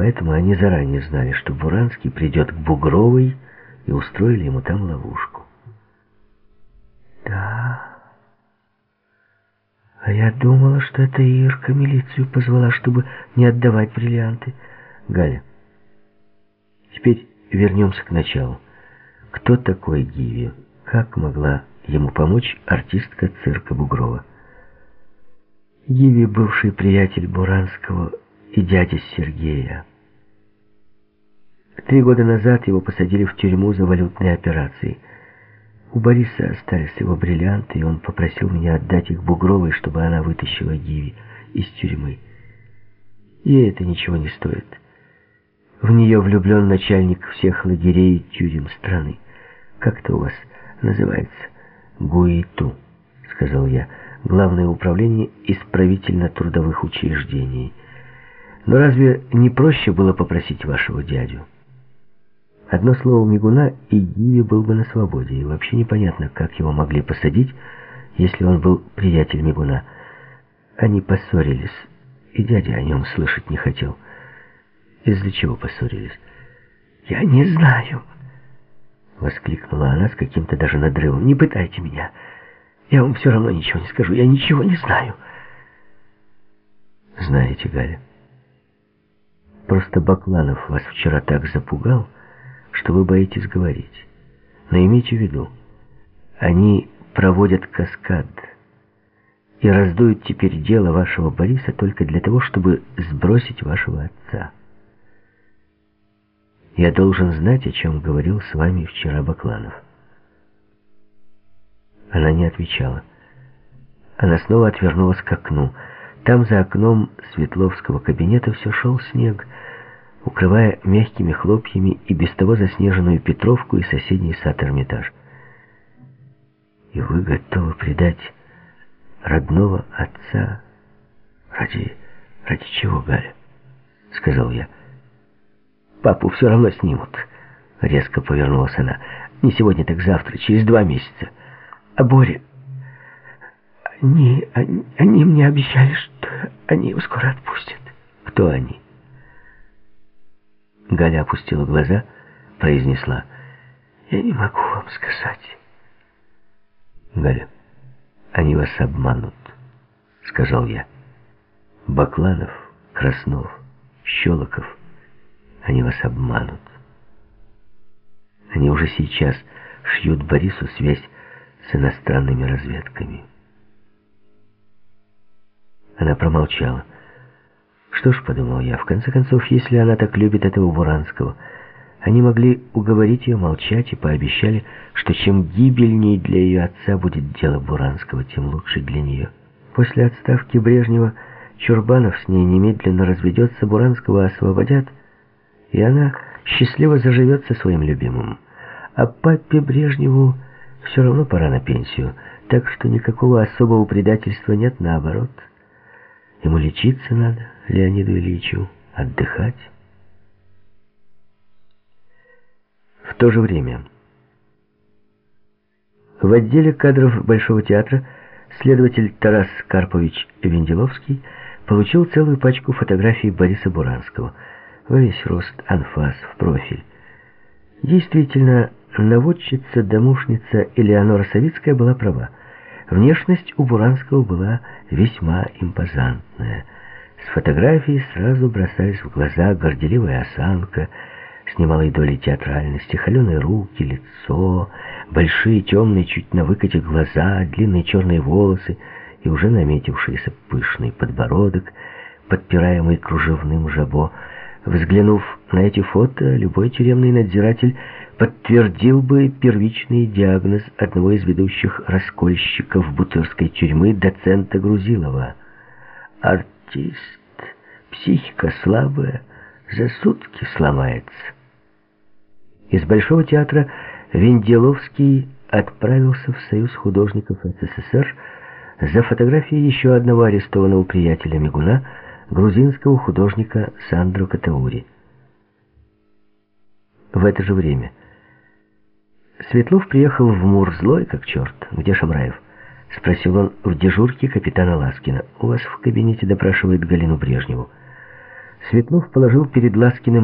Поэтому они заранее знали, что Буранский придет к Бугровой и устроили ему там ловушку. Да. А я думала, что это Ирка милицию позвала, чтобы не отдавать бриллианты. Галя, теперь вернемся к началу. Кто такой Гиви? Как могла ему помочь артистка цирка Бугрова? Гиви, бывший приятель Буранского и дядя Сергея. Три года назад его посадили в тюрьму за валютные операции. У Бориса остались его бриллианты, и он попросил меня отдать их Бугровой, чтобы она вытащила Гиви из тюрьмы. Ей это ничего не стоит. В нее влюблен начальник всех лагерей и тюрем страны. Как это у вас называется? Гуиту, сказал я. Главное управление исправительно-трудовых учреждений. Но разве не проще было попросить вашего дядю? Одно слово Мигуна, и Гиви был бы на свободе, и вообще непонятно, как его могли посадить, если он был приятель Мигуна. Они поссорились, и дядя о нем слышать не хотел. Из-за чего поссорились? «Я не знаю!» Воскликнула она с каким-то даже надрывом. «Не пытайте меня! Я вам все равно ничего не скажу, я ничего не знаю!» «Знаете, Галя, просто Бакланов вас вчера так запугал, что вы боитесь говорить. Но имейте в виду, они проводят каскад» и раздуют теперь дело вашего Бориса только для того, чтобы сбросить вашего отца. Я должен знать, о чем говорил с вами вчера Бакланов. Она не отвечала. Она снова отвернулась к окну. Там за окном Светловского кабинета все шел снег, укрывая мягкими хлопьями и без того заснеженную Петровку и соседний сад Эрмитаж. И вы готовы предать родного отца ради... ради чего, Галя? Сказал я. Папу все равно снимут. Резко повернулась она. Не сегодня, так завтра, через два месяца. А Боря... Они, они, они мне обещали, что они его скоро отпустят. Кто они? Галя опустила глаза, произнесла. Я не могу вам сказать. Галя, они вас обманут, сказал я. Бакланов, Краснов, Щелоков — они вас обманут. Они уже сейчас шьют Борису связь с иностранными разведками. Она промолчала. Что ж, подумал я, в конце концов, если она так любит этого Буранского, они могли уговорить ее молчать и пообещали, что чем гибельней для ее отца будет дело Буранского, тем лучше для нее. После отставки Брежнева Чурбанов с ней немедленно разведется, Буранского освободят, и она счастливо заживет со своим любимым. А папе Брежневу все равно пора на пенсию, так что никакого особого предательства нет, наоборот. Ему лечиться надо, Леониду Ильичу, отдыхать. В то же время в отделе кадров Большого театра следователь Тарас Карпович Венделовский получил целую пачку фотографий Бориса Буранского – во весь рост, анфас, в профиль. Действительно, наводчица-домушница Элеонора Савицкая была права. Внешность у Буранского была весьма импозантная. С фотографии сразу бросались в глаза горделивая осанка, с немалой долей театральности, холеные руки, лицо, большие темные чуть на выкате глаза, длинные черные волосы и уже наметившийся пышный подбородок, подпираемый кружевным жабо, Взглянув на эти фото, любой тюремный надзиратель подтвердил бы первичный диагноз одного из ведущих раскольщиков Бутырской тюрьмы, доцента Грузилова. Артист, психика слабая, за сутки сломается. Из Большого театра Венделовский отправился в Союз художников СССР за фотографией еще одного арестованного приятеля Мигуна – грузинского художника Сандро Катаури. В это же время Светлов приехал в Мур злой, как черт. «Где Шамраев?» — спросил он в дежурке капитана Ласкина. «У вас в кабинете допрашивает Галину Брежневу». Светлов положил перед Ласкиным